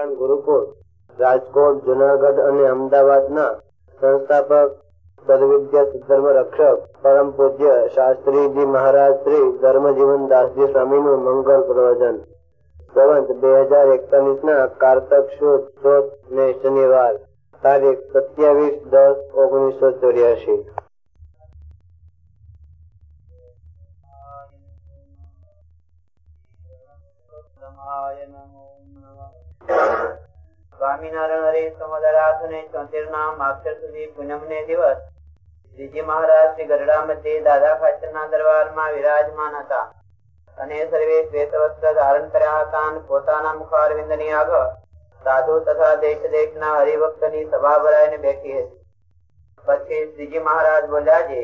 સ્વામિનારાયણ ગુરુકુળ રાજકોટ, જુનાગઢ અને અમદાવાદના સંસ્થાપક ધર્મ રક્ષક, પરમ પૂજ્ય શાસ્ત્રીજી મહારાજ શ્રી ધર્મજીવન દાસજી સ્વામી નું મંગળ પ્રવચન. સંવંત બે હજાર એકતાલીસ ના કારતક સુદ ને શનિવાર, તારીખ સત્યાવીસ દસ ઓગણીસો ચોર્યાસી સ્વામિનારાયણ હરે સમુદ્રાથ ને ચોતેર નામ અક્ષર સુધી પૂનમ ને દિવસ. શ્રીજી મહારાજ શ્રી ગરડા મધ્ય દાદા ખાચર ના દરબારમાં વિરાજમાન હતા. અને સર્વે શ્વેત વસ્ત્ર ધારણ કર્યા હતા અને પોતાના મુખારવિંદની આગળ સાધુ તથા દેશ દેશ ના હરિભક્તની સભા ભરાઈને બેઠી હતી. પછી શ્રીજી મહારાજ બોલ્યા છે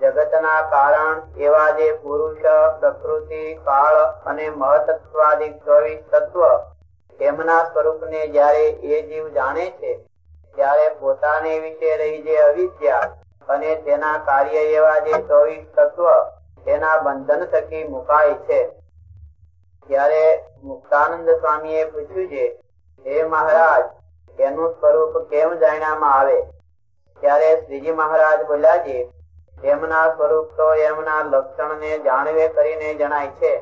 જગતના કારણ એવા જે પુરુષ, પ્રકૃતિ, કાળ અને મહતત્વાદિક ચોવીસ તત્વ તેમના સ્વરૂપને જ્યારે એ જીવ જાણે છે, ત્યારે પોતાને વિશે રહી જે અવિદ્યા અને તેના કાર્ય એવા જે ચોવીસ તત્વ, તેના બંધન થકી મુકાય છે. ત્યારે મુક્તાનંદ સ્વામી એ પૂછ્યું છે, હે મહારાજ, એનું સ્વરૂપ કેમ જાણવામાં આવે? ત્યારે શ્રીજી મહારાજ બોલ્યા છે એમના સ્વરૂપ તો એમના લક્ષણ ને જાણવે કરીને જણાય છે.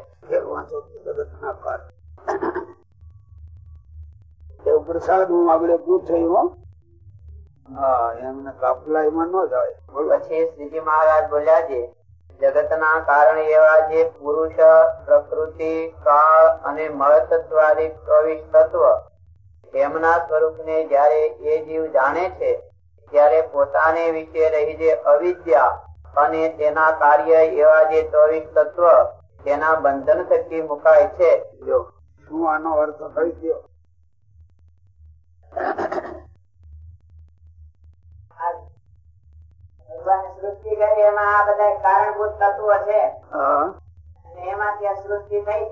પ્રસાદ હું આગળ પૂછ્યું હા એમને કાફલા એમાં ન જાય. પછી શ્રીજી મહારાજ બોલ્યા છે જગતના કારણ એવા જે પુરુષ પ્રકૃતિ કાળ અને મળતત્વાદી ચોવીસ તત્વ એમના સ્વરૂપ ને જયારે એ જીવ જાણે છે ત્યારે પોતાને વિશે રહી જે અવિદ્યા અને તેના કાર્ય એવા જે ચોવીસ તત્વ તેના બંધન થકી મુકાય છે. શું આનો અર્થ થઈ ગયો? સૃષ્ટિ કરી એમાં આ બધા કારણભૂત તત્વો છે. એમાંથી આ સૃષ્ટિ થઈ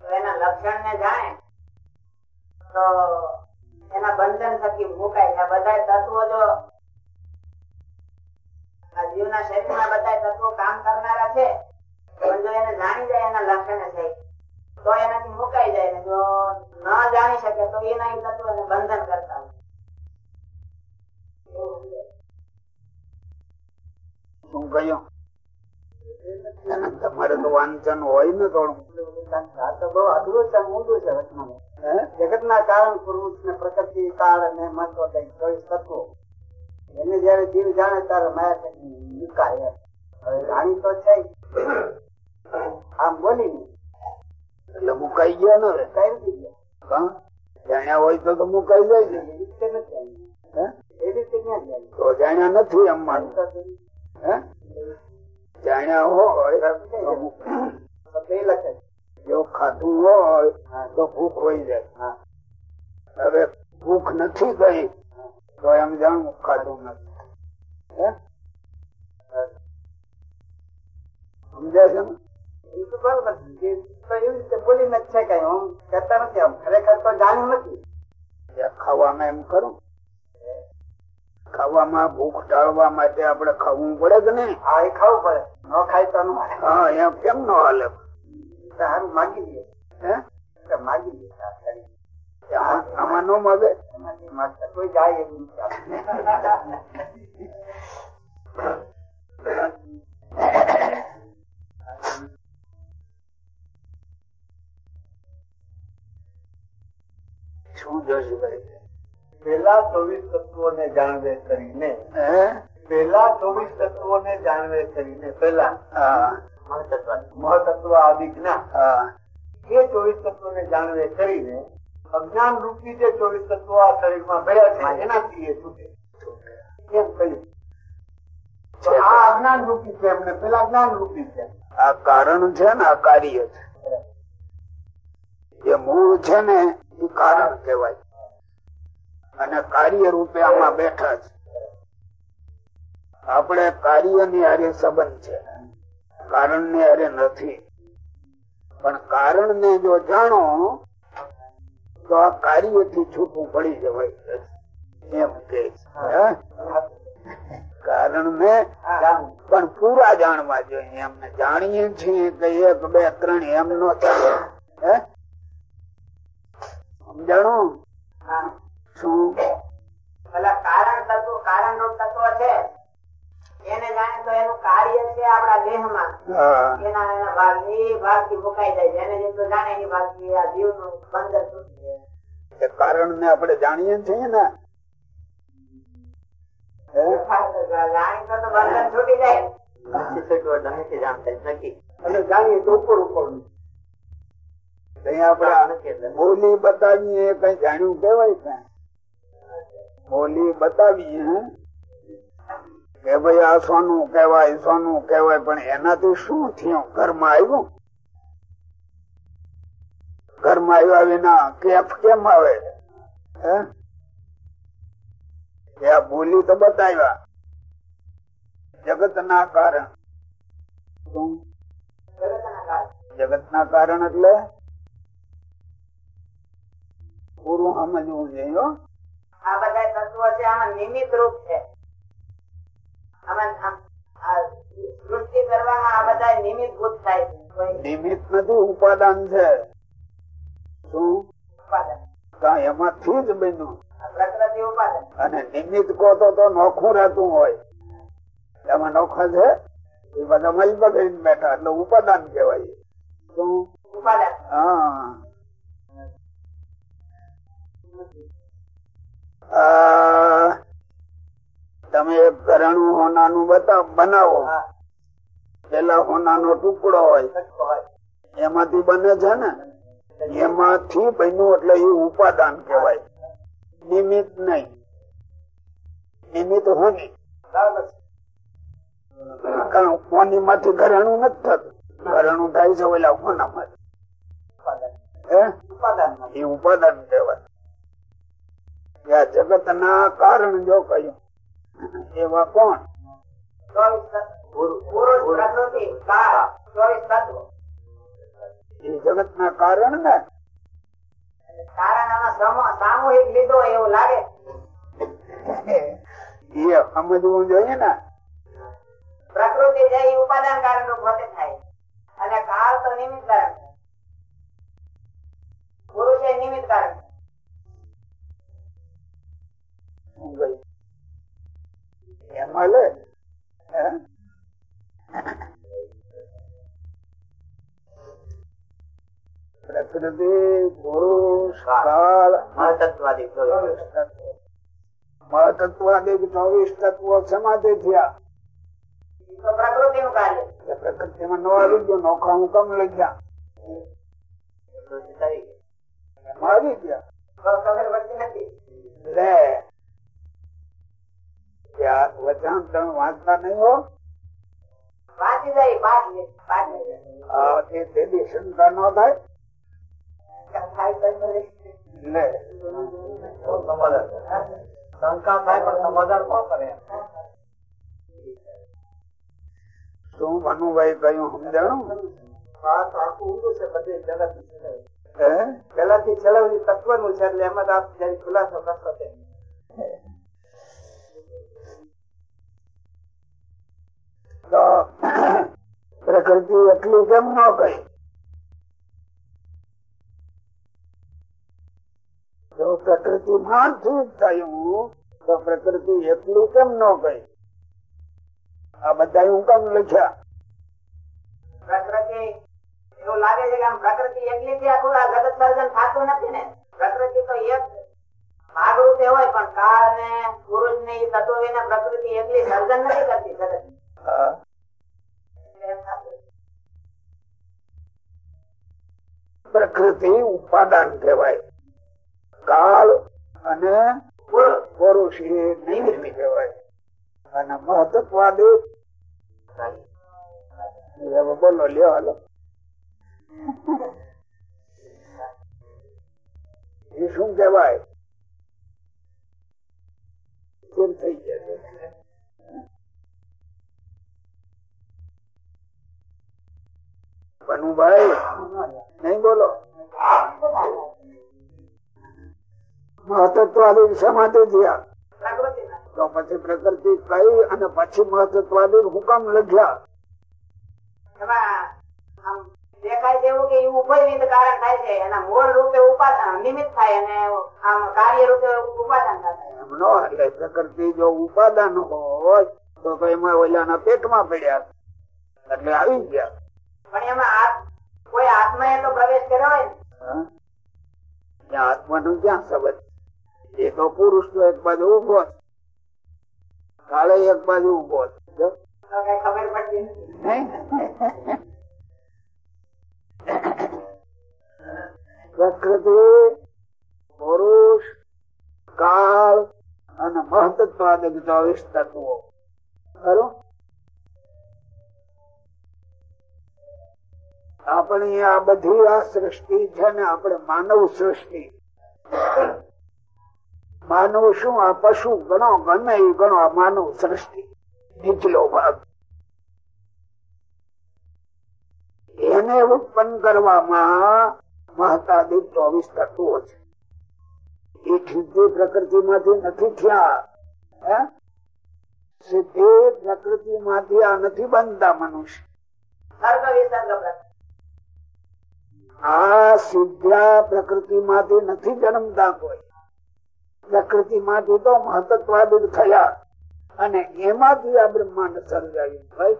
તો એના લક્ષણ ને જાણે તો એના બંધન થકી મુકાય છે. બધા તત્વો જો જીવના શરીરમાં બધા તત્વો કામ કરનારા છે પણ જો એને જાણી જાય એના લક્ષણ થઈ તો એનાથી મુકાઈ જાય ને જો ન જાણી શકે તો એના એ તત્વો બંધન કરતા તમારે તો વાંચન હોય ને થોડું. જગત ના કારણ પુરુષ ને પ્રકૃતિ કાળ અને મહત્વ કઈ ચોવીસ તત્વો. એને જયારે જીવ જાણે ત્યારે માયા થકી મુકાય હવે જાણી તો છે. આમ બોલી ને એટલે મુકાઈ ગયા ને? જાણ્યા હોય તો મુકાઈ જાય ને તો જાણ્યા નથી એમ માનતા? જાણ્યા હોય જો ખાધું હોય તો ભૂખ હોય જાય. હવે ભૂખ નથી કઈ, તો એમ જાણવું ખાધું નથી? સમજાય છે ને? ખાવામાં એમ ભૂખ ટાળવા માટે આપણે ખાવું પડે કે નહીં હા એ ખાવું પડે ન ખાય તો હા એમ કેમ ન હાલે સારું માગી લઈએ હે માગી લઈએ આમાં ન મગે કોઈ જાય એવું શું જોશીભાઈ પેલા ચોવીસ તત્વો ને જાણવે કરીને પેલા ચોવીસ તત્વો ને જાણવે કરીને પેલા મહતત્વ હા. એ ચોવીસ તત્વો ને જાણવે કરીને અજ્ઞાન રૂપી જે ચોવીસ તત્વો આ શરીરમાં ભર્યા છે એનાથી એ છૂટે. એમ કહ્યું આ અજ્ઞાન રૂપી છે એમને પેલા જ્ઞાન રૂપી છે. આ કારણ છે ને આ કાર્ય છે. જે મૂળ છે ને એ કારણ કહેવાય. અને કાર્ય રૂપે આમાં બેઠા છે. આપણે કાર્યની આરે સંબંધ છે. કારણ ને આરે નથી. પણ કારણ ને જો જાણો, તો આ કાર્યથી છૂટું પડી જવાય. એમ કે? કારણ ને પણ પૂરા જાણવા જોઈએ. એમને જાણીએ છીએ કે એક, બે, ત્રણ એમ નો ચાલે? સમજાણું? હા. શું કારણ તત્વ કારણ રૂપ તત્વ છે. એને જાણે તો એનું કાર્ય છે આપણા દેહમાં. હા. એના એના ભાગ એ ભાગથી મુકાઈ જાય છે. એને જેટલું જાણે એની ભાગથી આ જીવનું બંધન કારણ ને આપણે જાણીએ છીએ ને. તો તો બંધન જાય. અને જાણીએ તો ઉપર ઉપર. બોલી બતાવીએ કઈ જાણ્યું કેવાય કઈ બોલી બતાવીએ કે ભાઈ આ સોનું કેવાય સોનું કેવાય પણ એનાથી શું થયું? ઘરમાં આવ્યું? ઘરમાં આવ્યા વિના કેફ કેમ આવે? હે? એ આ બોલી તો બતાવ્યા. જગત ના કારણે. જગત ના કારણ એટલે? પૂરું સમજવું જોઈએ. આ બધા તત્વો છે આમાં નિમિત્ત રૂપ છે. સૃષ્ટિ કરવામાં આ બધા નિમિત્ત ભૂત થાય છે. નિમિત્ત નથી ઉપાદાન છે. શું? ઉપાદાન. એમાંથી જ બન્યું. પ્રકૃતિ ઉપાદાન. અને નિમિત્ત કહો તો નોખું રહેતું હોય. એમાં નોખા છે? એ બધા મલ બેઠા એટલે ઉપાદાન કહેવાય. શું? ઉપાદાન. હા. તમે ઘરણું હોનાનું બતાવ બનાવો. પેલા હોનાનો ટુકડો હોય. એમાંથી બને છે ને એમાંથી બન્યું એટલે એ ઉપાદાન કહેવાય. નિમિત્ત નહીં. નિમિત્ત હોની કારણ હોની માંથી ઘરેણું નથી થતું. ઘરેણું થાય છે ઓલા હોના માંથી એ ઉપાદાન કહેવાય. આ જગત ના કારણ જો કહ્યું, એવા કોણ? જગત ના કારણ ને? થાય અને કાળ તો નિમિત્ત કારણ. પુરુષ એ નિમિત્ત કારણ. એમાં લે? પ્રકૃતિ પુરુષ કાળ. મહતત્વાદી ચોવીસ તત્વો મહતત્વાદિક ચોવીસ તત્વો સમાધિ થયા. પ્રકૃતિમાં નો આવી ગયો. નોખા હું કમ લઈ ગયા. વચન તમે વાંચતા નહીં હો? વાંચી જાય તેની શંકા ન થાય. લે. શંકા થાય પણ સમાધાન કોણ કરે શું ભનુભાઈ કયું સમજાણું? હે પેલાથી છેલ્લા તત્વનું છે એટલે એમાં આપ જયારે ખુલાસો કરશો તે પ્રકૃતિ એટલી કેમ ન કહી જો પ્રકૃતિ જ થયું, તો પ્રકૃતિ એટલી કેમ ન કહી આ બધા હું કેમ લખ્યા. પ્રકૃતિ, એવું લાગે છે કે આમ પ્રકૃતિ એકલી થી આખું આ જગત સર્જન થતું નથી ને? પ્રકૃતિ તો એક ભાગરૂપે હોય, પણ કાળ ને પુરુષ ને એ તત્વો વિના પ્રકૃતિ એકલી સર્જન નથી કરતી જગત. પ્રકૃતિ ઉપાદાન કહેવાય. કાળ અને એ શું કહેવાય? થઈ જશે બનુભાઈ નહીં બોલો? મહત્વવાદી સમાધિ થયા? તો પછી પ્રકૃતિ કઈ અને પછી મહત્વવાદી હુકમ લખ્યા. દેખાય છે એવું કે એ કારણ થાય છે. એના મૂળ રૂપે ઉપાદાન નિમિત્ત થાય અને આમ કાર્ય રૂપે ઉપાદાન થાય. એમ નો એટલે પ્રકૃતિ જો ઉપાદાન હોય તો તો એમાં ઓલાના પેટમાં પડ્યા. એટલે આવી ગયા. પણ એમાં કોઈ આત્મા તો પ્રવેશ કર્યો હોય ને? ક્યાં સંબંધ? એ તો પુરુષ તો એક બાજુ ઊભો છે. કાળે એક બાજુ ઊભો છે. ખબર પડતી પ્રકૃતિ પુરુષ કાળ અને મહત્વ વિસ્તાર તત્વો ખરું? આપણી આ બધી આ સૃષ્ટિ છે ને આપણે માનવ સૃષ્ટિ. માનવ શું? આ પશુ ગણો ગમે એ ગણો આ માનવ સૃષ્ટિ. નીચલો ભાગ. એને ઉત્પન્ન કરવામાં મહતાદિક ચોવીસ તત્વો છે. એ સિદ્ધિ પ્રકૃતિ માંથી નથી થયા? સીધી પ્રકૃતિ માંથી આ નથી બનતા મનુષ્ય. આ સિદ્ધા પ્રકૃતિ માંથી નથી જન્મતા કોઈ. પ્રકૃતિ માંથી તો મહત્વાદી થયા. અને એમાંથી આ બ્રહ્માંડ સર્જાયું ભાઈ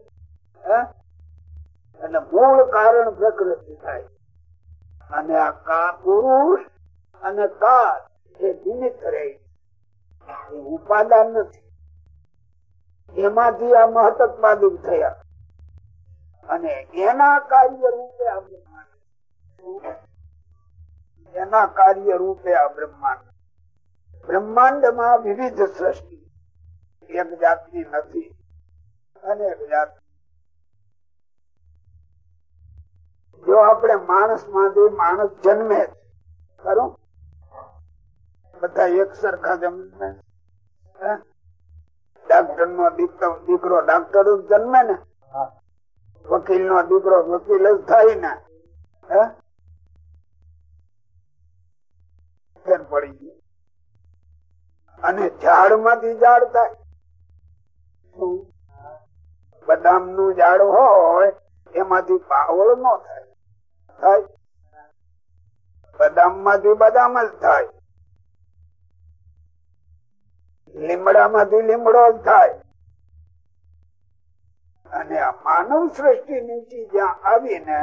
એટલે મૂળ કારણ પ્રકૃતિ થાય. અને આ કા પુરુષ અને કાળ એ નિમિત્ત રહે. એ ઉપાદાન નથી. એમાંથી આ મહત્વાદી થયા. અને એના કાર્ય રૂપે આ બ્રહ્માંડ એના કાર્ય રૂપે આ બ્રહ્માંડ. બ્રહ્માંડમાં વિવિધ સૃષ્ટિ. એક જાતની નથી અનેક જાત જો આપણે માણસમાંથી માણસ જન્મે ખરું? બધા એક સરખા જન્મે ડાક્ટર નો દીકરો ડાક્ટર જન્મે ને? વકીલ નો દીકરો વકીલ જ થાય ને? હે? પડી ગયો. અને ઝાડમાંથી ઝાડ થાય. બદામનું ઝાડ હોય, એમાંથી પાવળ નો થાય. થાય. બદામમાંથી બદામ જ થાય. લીમડા માંથી લીમડો જ થાય. અને આ માનવ સૃષ્ટિ નીચે જ્યાં આવીને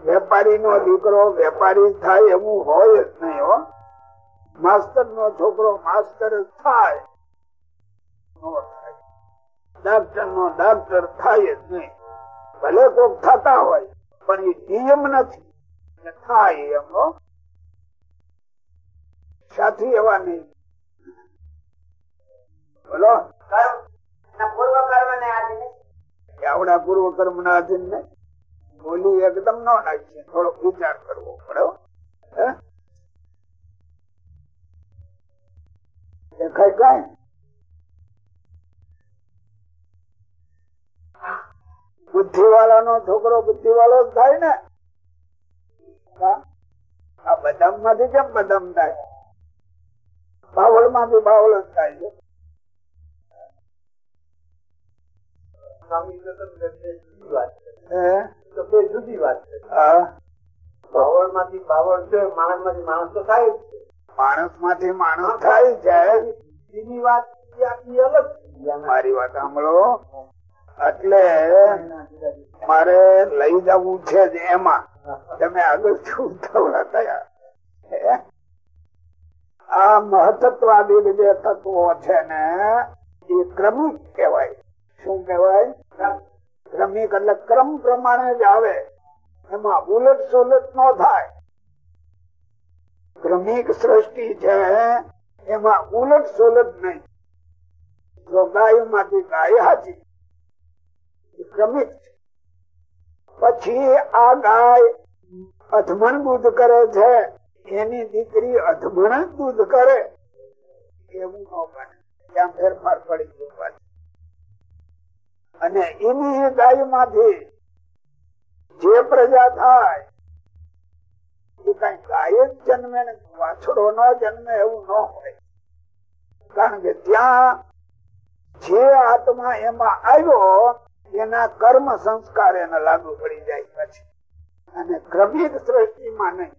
વેપારી નો દીકરો વેપારી થાય એવું હોય જ નહીં હો. માસ્તર નો છોકરો માસ્તર થાય. ડાક્ટર નો ડાક્ટર થાય જ નહીં. ભલે કોક થતા હોય પણ એ નિયમ નથી. થાય એમ હો. સાથી એવા નહીં. બોલો. કર્મ પૂર્વ ને આવડા પૂર્વ કર્મ ના અધીન ને? બોલી એકદમ ન નાખીએ થોડો વિચાર કરવો પડે દેખાય કઈ? બુદ્ધિ વાળા નો છોકરો બુદ્ધિ વાળો જ થાય ને? આ બદામમાંથી કેમ બદામ થાય? બાવળમાંથી બાવળ જ થાય છે. હે? તો બે જુદી વાત છે. બાવળમાંથી બાવળ છે માણસમાંથી માણસ તો થાય જ છે. માણસમાંથી માણસ થાય છે. બીજી વાત આખી અલગ મારી વાત સાંભળો. એટલે મારે લઈ જવું છે જ એમાં. તમે આગળ શું થવા થયા આ મહત્વવાદી જે તત્વો છે ને એ ક્રમિક કહેવાય. શું કહેવાય? ક્રમિક એટલે ક્રમ પ્રમાણે જ આવે. એમાં ઉલટ સુલટ નો થાય. ક્રમિક સૃષ્ટિ છે, એમાં ઉલટ સુલટ નહીં. જો ગાયમાંથી ગાય હાજી ક્રમિક પછી આ ગાય અધમણ દૂધ કરે છે, એની દીકરી અધમણ દૂધ કરે. એવું ન બને. ત્યાં ફેરફાર પડી ગયો. અને એની ગાયમાંથી જે પ્રજા થાય, એ કઈ ગાય જ જન્મે વાછડો ન જન્મે એવું ન હોય. કારણ કે ત્યાં જે આત્મા એમાં આવ્યો, એના કર્મ સંસ્કાર એને લાગુ પડી જાય પછી. અને ક્રમિક સૃષ્ટિમાં નહીં.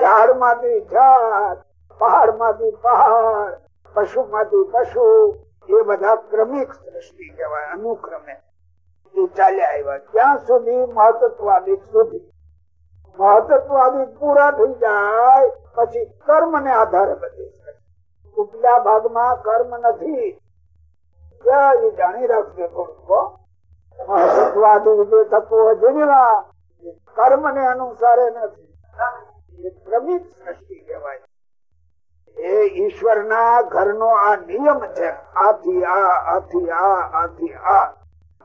ઝાડમાંથી ઝાડ પહાડમાંથી પહાડ પશુ માંથી પશુ એ બધા ક્રમિક સૃષ્ટિ કહેવાય, અનુક્રમે. ચાલ્યા આવ્યા. ત્યાં સુધી મહત્વવાદી સુધી. મહત્વવાદી પૂરા થઈ જાય, પછી કર્મ ને આધારે બધી ઉપલા ભાગમાં કર્મ નથી. જાણી રાખજો થોડુંક મહત્વવાદી જે કર્મ ને અનુસારે નથી. ક્રમિક સૃષ્ટિ કહેવાય. એ ઈશ્વરના ઘરનો આ નિયમ છે, આથી આ આથી આ આથી આ.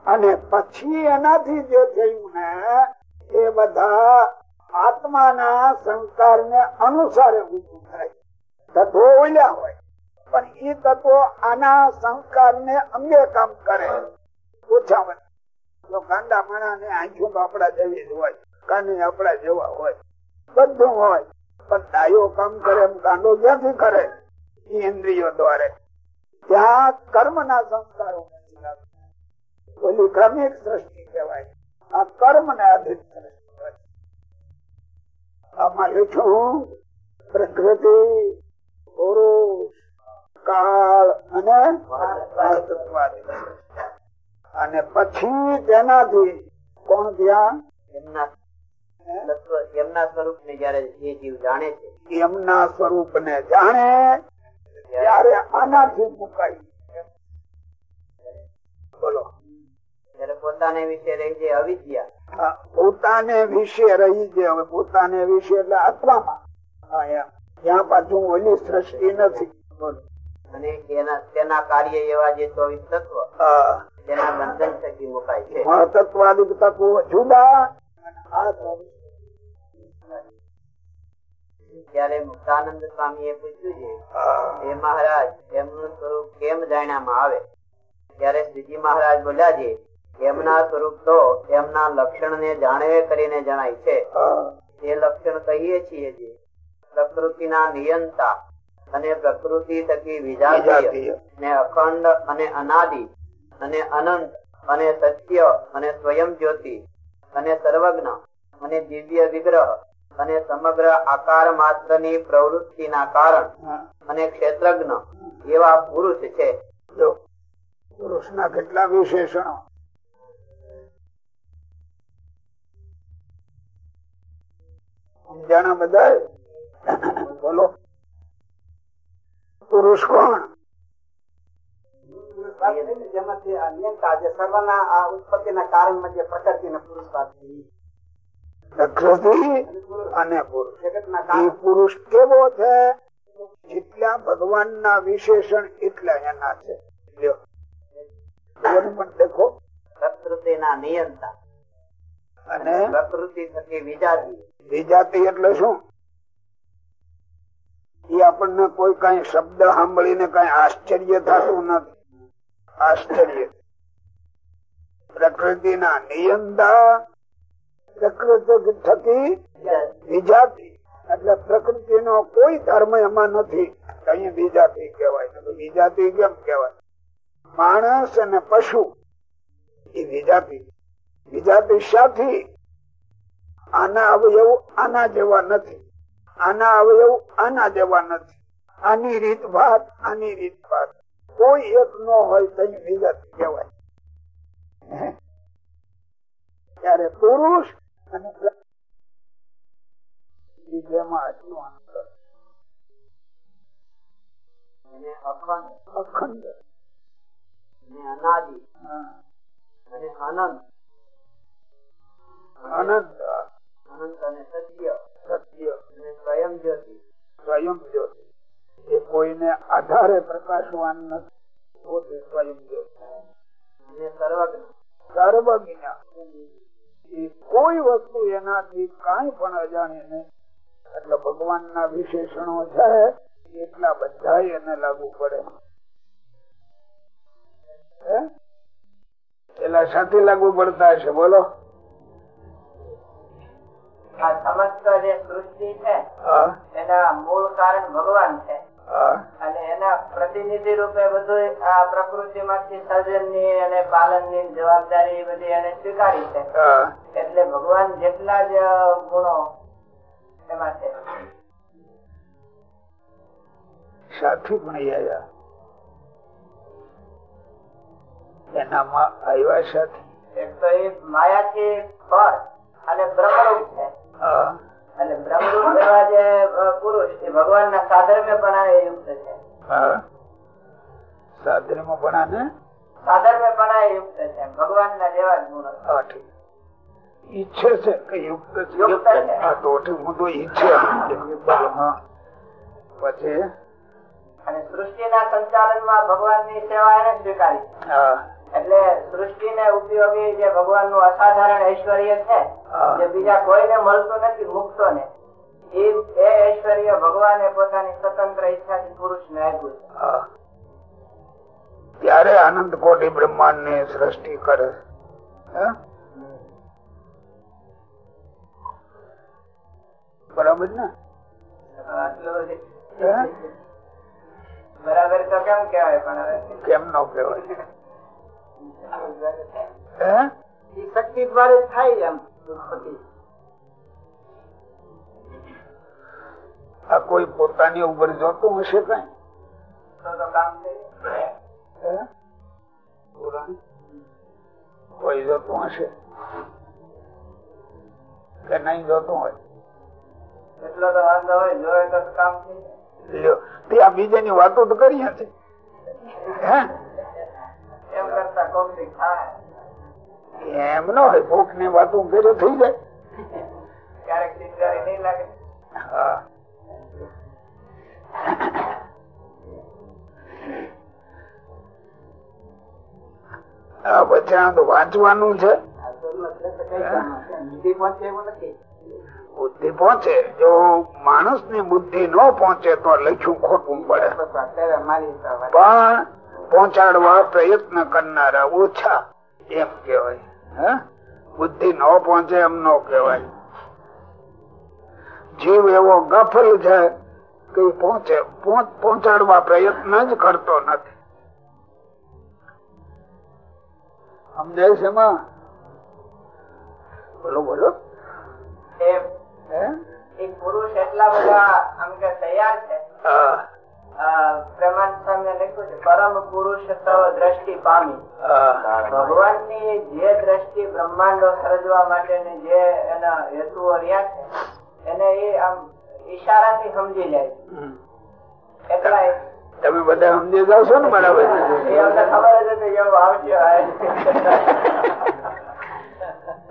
અને પછી એનાથી જે થયું ને, એ બધા આત્માના સંસ્કાર ને અનુસારે ઉભું થાય. તત્વો ઓલ્યા હોય, પણ એ તત્વો આના સંસ્કાર ને અંગે કામ કરે. ઓછા તો ગાંડા માણા ને આંખો આપડા જેવી જ હોય કાને આપડા જેવા હોય, બધું હોય. પણ ડાયો કામ કરે, એમ ગાંડો ક્યાંથી કરે? ઇન્દ્રિયો દ્વારે. ત્યાં કર્મ ના સંસ્કારો ઓલી ક્રમિક સૃષ્ટિ કહેવાય. આ કર્મ ને આધીન આમાં લખ્યું પ્રકૃતિ, પુરુષ, કાળ અને અને પછી તેનાથી કોણ ત્યાં એમના સ્વરૂપ ને જયારે જે જીવ જાણે છે એમના સ્વરૂપ ને જાણે ત્યારે આનાથી મુકાય. બોલો. પોતાને વિશે રહી જે અવિદ્યા પોતાને વિશે રહી છે હવે પોતાને વિશે એટલે આત્મામાં. ત્યાં પાછું ઓલી સૃષ્ટિ નથી. બોલો. અને તેના તેના કાર્ય એવા જે ચોવીસ તત્વ તેના બંધન થકી મુકાય છે. તત્વો જુદા ત્યારે મુક્તાનંદ સ્વામી એ પૂછ્યું છે હા. હે મહારાજ એમનું સ્વરૂપ કેમ જાણ્યામાં આવે ત્યારે શ્રીજી મહારાજ બોલ્યા છે એમના સ્વરૂપ તો એમના લક્ષણ ને જાણવે કરીને જણાય છે એ લક્ષણ કહીએ છીએ જે પ્રકૃતિના નિયંતા અને પ્રકૃતિ થકી વિજાતીય. ને અખંડ અને અનાદિ અને અનંત અને સત્ય અને સ્વયં જ્યોતિ અને સર્વજ્ઞ અને દિવ્ય વિગ્રહ અને સમગ્ર આકાર માત્રની પ્રવૃત્તિના કારણ અને ક્ષેત્રજ્ઞ એવા પુરુષ છે. પુરુષ ના કેટલા વિશેષણો. સમજાણા બધા બોલો. પુરુષ કોણ? પુરુષ. કેવો છે? જેટલા ભગવાનના વિશેષણ એટલા એના છે. પણ દેખો. પ્રકૃતિના નિયંતા. અને પ્રકૃતિ થકી વિજાતી. વિજાતિ એટલે શું? એ આપણને કોઈ કઈ શબ્દ સાંભળીને કઈ આશ્ચર્ય થતું નથી. આશ્ચર્ય. પ્રકૃતિના નિયંતા, પ્રકૃતિ થકી વિજાતિ. એટલે પ્રકૃતિ નો કોઈ ધર્મ એમાં નથી. કઈ વિજાતિ કેવાય વિજાતિ કેમ કેવાય માણસ અને પશુ, એ વિજાતિ. વિજાતિ સાથી આના અવયવ આના જેવા નથી. આના અવયવ આના જેવા નથી. આની રીત ભાત આની રીત ભાત કોઈ એક નો હોય તો વિજાતિ કહેવાય? ત્યારે પુરુષ અને અખંડ અનાદિ અને અનંત અનંત અને સત્ય સત્ય અને સ્વયં જ્યોતિ સ્વયં જ્યોતિ એ કોઈને આધારે પ્રકાશવાન નથી. સ્વયં કોઈ વસ્તુ એનાથી કઈ પણ અજાણી નહીં. એટલે ભગવાન ના વિશેષણો છે, એટલા બધા એને લાગુ પડે? પેલા સાથે લાગુ પડતા હશે, બોલો. આ સમસ્ત જે સૃષ્ટિ છે એના મૂળ કારણ ભગવાન છે. અને એના પ્રતિનિધિ રૂપે બધું આ પ્રકૃતિ માંથી સર્જનની અને પાલનની જવાબદારી બધી એને સ્વીકારી છે. એટલે ભગવાન જેટલા જ ગુણો એમાં છે. આવ્યા એનામાં આવ્યા સાથી. એક તો એ માયાથી પર અને બ્રહ્મરૂપ છે. અને બ્રહ્મરૂપ એવા જે પુરુષ એ ભગવાન ના સાધર્મ્ય પણ યુક્ત છે હા. સાધનમાં પણ આને સાધર્મ્ય પણ યુક્ત છે ભગવાન ના જેવા જ ગુણો છે. હા, ઠીક. ઈચ્છે છે કે યુક્ત યુક્ત છે. તો હું તો ઈચ્છે પછી અને સૃષ્ટિના સંચાલનમાં ભગવાનની સેવા એને સ્વીકારી એટલે સૃષ્ટિને ઉપયોગી જે ભગવાનનું અસાધારણ ઐશ્વર્ય છે જે બીજા કોઈને મળતું નથી મુક્તો ને એ એ ઐશ્વર્ય ભગવાને પોતાની સ્વતંત્ર ઈચ્છાથી પુરુષને આપ્યું છે. ત્યારે આનંદ કોટી બ્રહ્માંડની સૃષ્ટિ કરે? બરાબર ને? તો કેમ કેવાય પણ કેમ ન શક્તિ દ્વારા થાય એમ આ કોઈ પોતાની ઉપર જોતું હશે કઈ? કોઈ જોતું હશે? કે નહીં જોતું હોય? એટલો તો વાંધો હોય જોયે તો કામ બીજાની વાતો તો કરી છે હે? એમ કરતા કોક થાય એમ ન ભૂખની વાત ભેગું થઈ જાય. ક્યારેક નહીં લાગે. હા. પછી આ તો વાંચવાનું છે. બુદ્ધિ પહોંચે જો માણસની બુદ્ધિ ન પહોંચે તો લખ્યું ખોટું પડે. પણ પહોંચાડવા પ્રયત્ન કરનારા ઓછા એમ કેવાય બુદ્ધિ ન પહોંચે એમ ન કેવાય જીવ એવો ગફલ છે કે પહોંચે પહોંચાડવા પ્રયત્ન જ કરતો નથી. સમજાય છે બોલો બોલો. પુરુષ એટલા બધા તૈયાર છે. પ્રમાણ સામે લખ્યું છે પરમ પુરુષ તવ દ્રષ્ટિ પામી. ભગવાનની જે દ્રષ્ટિ બ્રહ્માંડો સર્જવા માટેની જે એના હેતુઓ રહ્યા છે એને એ આમ ઈશારાથી સમજી જાય એટલા તમે બધા સમજી જાવ છો ને બરાબર ખબર જ હતી એવું આવશે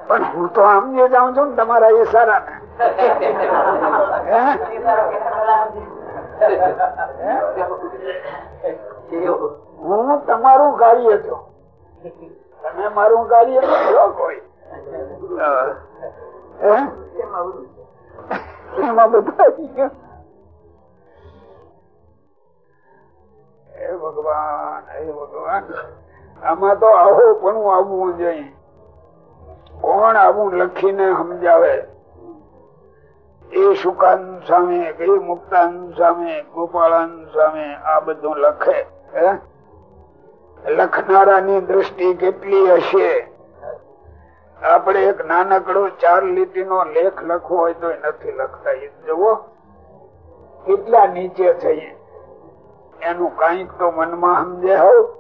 પણ હું તો સમજી જાઉં છું ને તમારા એ સારા હું તમારું કાર્ય છું. તમે મારું કાર્ય કોઈ. એમાં બધા ભગવાન, હે ભગવાન. આમાં તો આવો પણ આવવું જોઈએ કોણ આવું લખીને સમજાવે? એ સુકાન સામે, એ મુક્તાન સામે, ગોપાળાન સામે આ બધું લખે. લખનારા ની દ્રષ્ટિ કેટલી હશે? આપણે એક નાનકડો ચાર લીટીનો લેખ લખવો હોય તો નથી લખતા. એ જુઓ, કેટલા નીચે થઈએ. એનું કંઈક તો મનમાં સમજે હોવ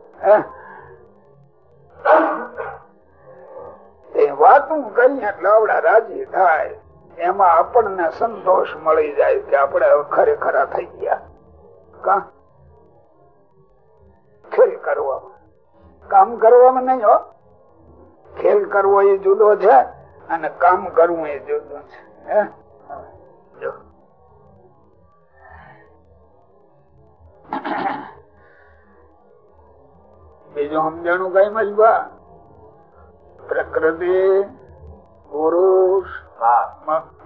વાતું કરી એટલે આવડા રાજી થાય. એમાં આપણને સંતોષ મળી જાય કે આપણે ખરેખર થઈ ગયા. ખેલ કરવામાં. કામ કરવામાં નહીં હો. ખેલ કરવો એ જુદો છે અને કામ કરવું એ જુદું છે. બીજું સમજાણું કઈ મજબા? પ્રકૃતિ પુરુષ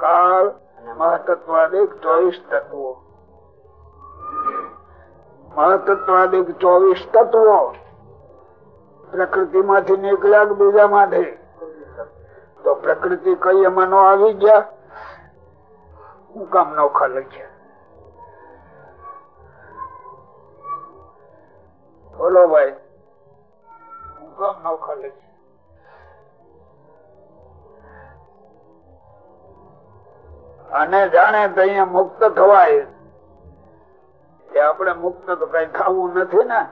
કાળ મહતત્વાદિક ચોવીસ તત્વો. મહતત્વાદિક ચોવીસ તત્વો પ્રકૃતિ માંથી નીકળ્યા બીજા માંથી તો પ્રકૃતિ કઈ એમાં નો આવી ગયા? હું કામ નો ખાલી છે. બોલો ભાઈ, હું કામ નો ખાલી લઈશ અને જાણે તો અહીંયા મુક્ત થવાય. એ આપણે મુક્ત તો કઈ થવું નથી ને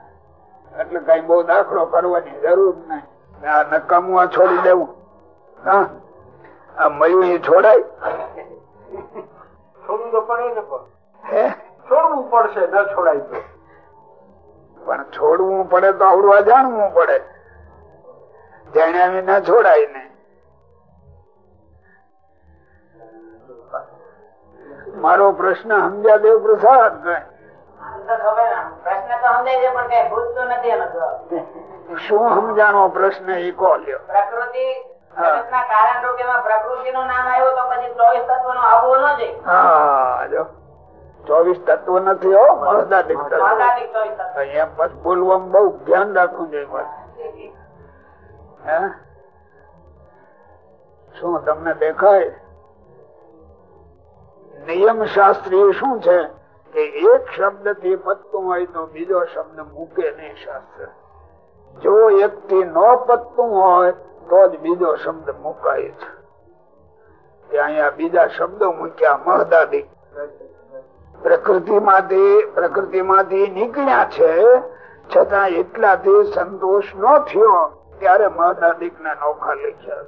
એટલે કઈ બહુ દાખલો કરવાની જરૂર નહીં. આ નકામું આ છોડી દેવું. હા? આ મયું છોડાય. છોડવું તો પડે ને પણ. હે? છોડવું પડશે ન છોડાય તો. પણ છોડવું પડે તો આવડવા જાણવું પડે. જાણ્યા વિના છોડાય ને મારો પ્રશ્ન સમજ્યા દેવ પ્રસાદ શું સમજાણો પ્રશ્ન એ કહો લ્યો. પ્રકૃતિ હા. કારણ રૂપે પ્રકૃતિ નું નામ આવ્યું તો પછી ચોવીસ તત્વનું આવવું ન જોઈએ. હા જો. ચોવીસ તત્વ નથી હો મહદાદિક તત્વ. બોલવામાં બહુ ધ્યાન રાખવું જોઈએ શું તમને દેખાય? નિયમ શાસ્ત્રી શું છે કે એક શબ્દથી પતતું હોય તો બીજો શબ્દ મૂકે નહીં શાસ્ત્ર. જો એક થી ન પતતું હોય, તો જ બીજો શબ્દ મુકાય છે. અહીંયા બીજા શબ્દો મૂક્યા મહદાદિક પ્રકૃતિમાંથી પ્રકૃતિમાંથી નીકળ્યા છે, છતાં એટલાથી સંતોષ ન થયો, ત્યારે મહદાદિક ના નોખા લખ્યા.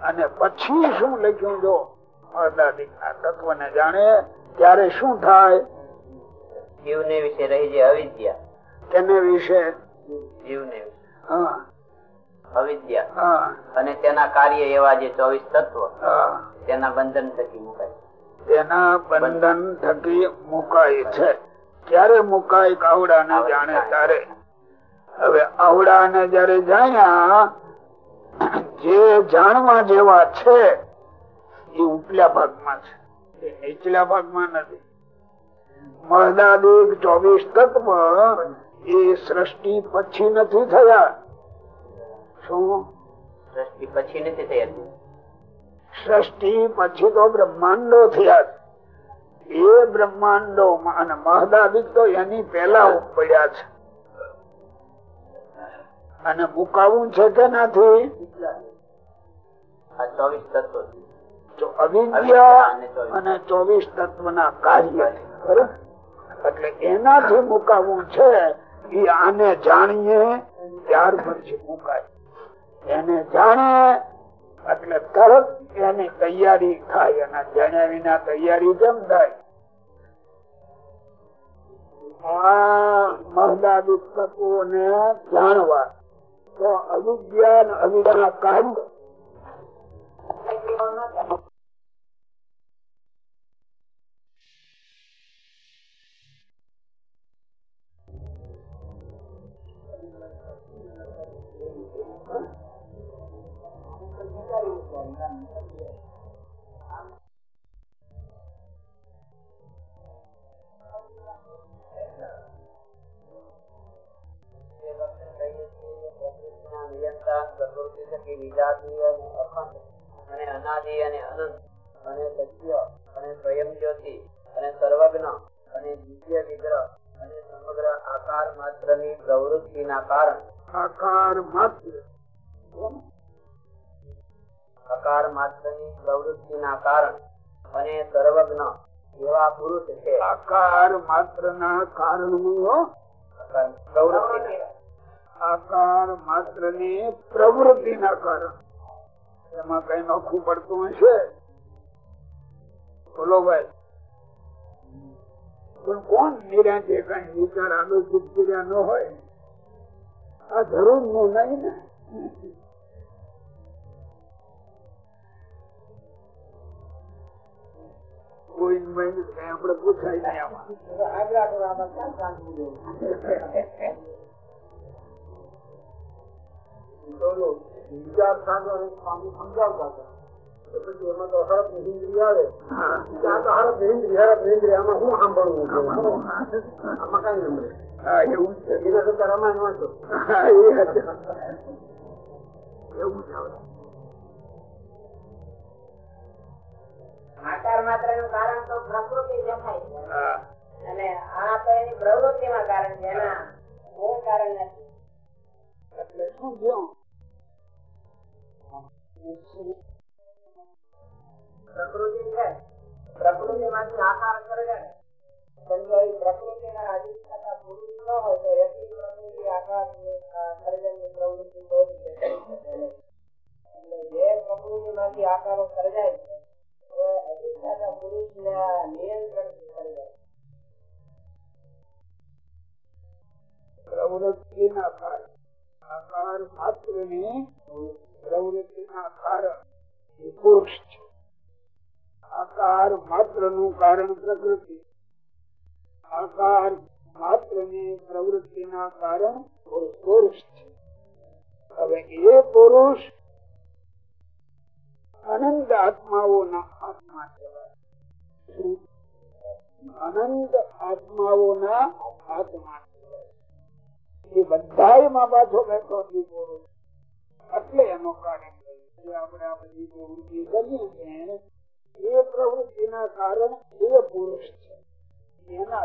અને પછી શું લખ્યું જો? મહદાદિક તત્વ ને જાણે ત્યારે શું થાય? જીવને વિશે રહી છે અવિદ્યા. તેને વિશે? જીવને હા. અવિદ્યા. અને તેના કાર્ય એવા જે ચોવીસ તત્વ તેના બંધન થકી મુકાય તેના બંધન થકી મુકાય છે. ક્યારે મુકાય આવડા ને જાણે ત્યારે હવે આવડા ને જયારે જાણ્યા જે જાણવા જેવા છે એ ઉપલા ભાગમાં છે. એ નીચલા ભાગમાં નથી. મહદાદેક ચોવીસ તત્વ એ સૃષ્ટિ પછી નથી થયા. શું? સૃષ્ટિ પછી નથી થયા. સૃષ્ટિ પછી તો બ્રહ્માંડો થયા એ બ્રહ્માંડો અને મહદાદિક તો એની પેલા પડ્યા છે. અને મુકાવું છે કે નથી? ચોવીસ તત્વો તો અવિદ્યા અને ચોવીસ. તત્વ ના કાર્ય? એટલે એનાથી મુકાવું છે એ આને જાણીએ ત્યાર પછી મુકાય. એને જાણે એટલે તરત એની તૈયારી થાય અને જાણ્યા વિના તૈયારી કેમ થાય? આ તત્વો ને જાણવા. તો અવિદ્યા અવિદ્યા કાર્ય આકાર માત્ર. આકાર માત્રની પ્રવૃત્તિ ના કારણ અને સર્વજ્ઞ એવા પુરુષ છે. આકાર માત્ર ના કારણ પ્રવૃત્તિ આકાર. માત્રની પ્રવૃત્તિ ના કારણ. એમાં કઈ નોખું પડતું હશે? બોલો ભાઈ. પણ કોણ નિરાંતે કઈ વિચાર આગળ ચૂકર્યા ન હોય? આ જરૂરનું? નહીં ને આપડે પૂછાય નહીં આમાં. વિચાર સાંજો સ્વામી સમજાવતા હતા. પછી એમાં તો હરફ હિન્દ્રી આવે. ત્યાં તો હરફ હિન્દ્રી હરફ હિન્દ્રી આમાં શું સાંભળવું આમાં કઈ સાંભળે હા એવું છે. એના કરતા રામાયણ વાંચો હા, એ હતું. એવું આકાર માત્રનું કારણ તો પ્રકૃતિ દેખાય છે. અને આ તો એની પ્રવૃત્તિ માં કારણ છે. એના કારણ નથી. એટલે શું થયું? પ્રકૃતિ છે. પ્રકૃતિ માંથી આકાર સર્જાય ન પ્રવૃત્તિ પ્રવૃત્તિના કારણ આકાર માત્રની પ્રવૃત્તિના કારણ એ પુરુષ છે. આકાર માત્રનું કારણ પ્રકૃતિ. આકાર માત્રની પ્રવૃત્તિના કારણ પુરુષ છે. હવે એ પુરુષ અનંત આત્માઓના આત્મા કહેવાય? અનંત આત્માઓના આત્મા એ બધા માં પાછો બેઠો પુરુષ. એટલે એનો કારણ જે આપણે આ બધી પ્રવૃત્તિ કરીએ છીએ, એ પ્રવૃત્તિના કારણ એ પુરુષ છે. એના?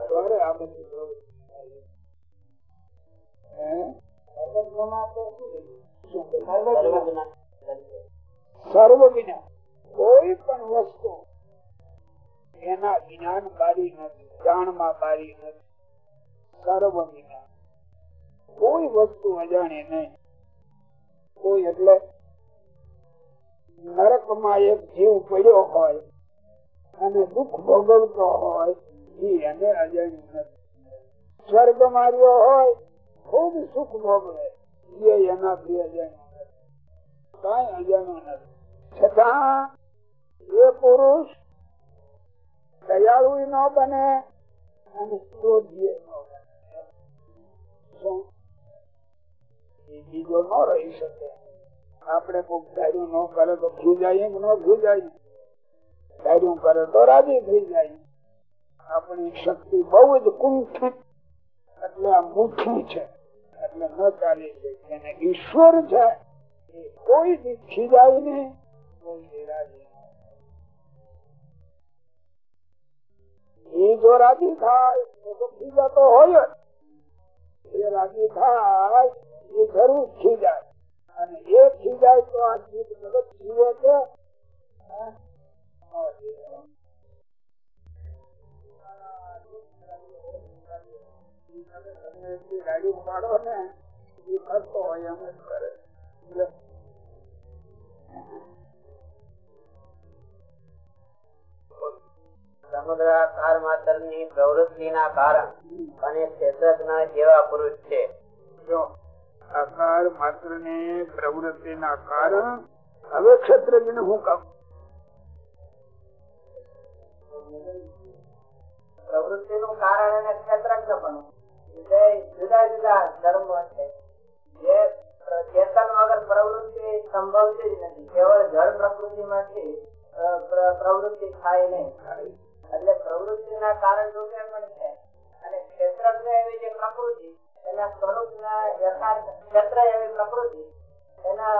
સર્વ જ્ઞાન કોઈ પણ વસ્તુ એના જ્ઞાન બારી નથી, જાણમાં બારી નથી. સર્વ જ્ઞાન કોઈ વસ્તુ અજાણે નહીં. કોઈ એટલે નરકમાં એક જીવ પડ્યો હોય અને દુઃખ ભોગવતો હોય સ્વર્ગ માર્યો હોય, ખૂબ સુખ ભોગવે એ એનાથી અજાણ્યું નથી. કઈ અજાણ્યું નથી. છતાં, એ પુરુષ દયાળુ ન બને અને ક્રોધીય ન બીજો ન રહી શકે. આપણે કોઈક ધાર્યું ન કરે તો ભૂજાય કે ન ખીજાઈએ ધાર્યું કરે તો રાજી થઈ જાય. આપણી શક્તિ બહુ જ કુંઠિત એટલે આ મુઠ્ઠી છે. એટલે ન ચાલી જાય એને ઈશ્વર છે, એ કોઈ દી ખીજાય ને કોઈ રાજી જો રાજી થાય, તો ખીજાતો હોય જ. એ રાજી થાય, એ જરૂર ખીજાય અને એ ખીજાય તો આ જીત જગત જીવે છે. ન ને સમગ્ર કાર માત્રની પ્રવૃત્તિ ના કારણ અને ક્ષેત્રજ્ઞ જેવા પુરુષ છે. જો આકાર માત્ર ને પ્રવૃત્તિ ના કારણ, હવે ક્ષેત્રજ્ઞ હું કામ પ્રવૃત્તિ નું કારણ અને ક્ષેત્રજ્ઞ પણ. જુદા જુદા ધર્મો છે. જે ચેતન વગર પ્રવૃત્તિ સંભવતી જ નથી. કેવળ જળ પ્રકૃતિ માંથી પ્રવૃત્તિ થાય નહીં. એટલે પ્રવૃત્તિ ના કારણ રૂપે પણ છે. અને ક્ષેત્રજ્ઞ એવી જે પ્રકૃતિ, એના સ્વરૂપ યથાર્થ ક્ષેત્ર એવી પ્રકૃતિ, એના,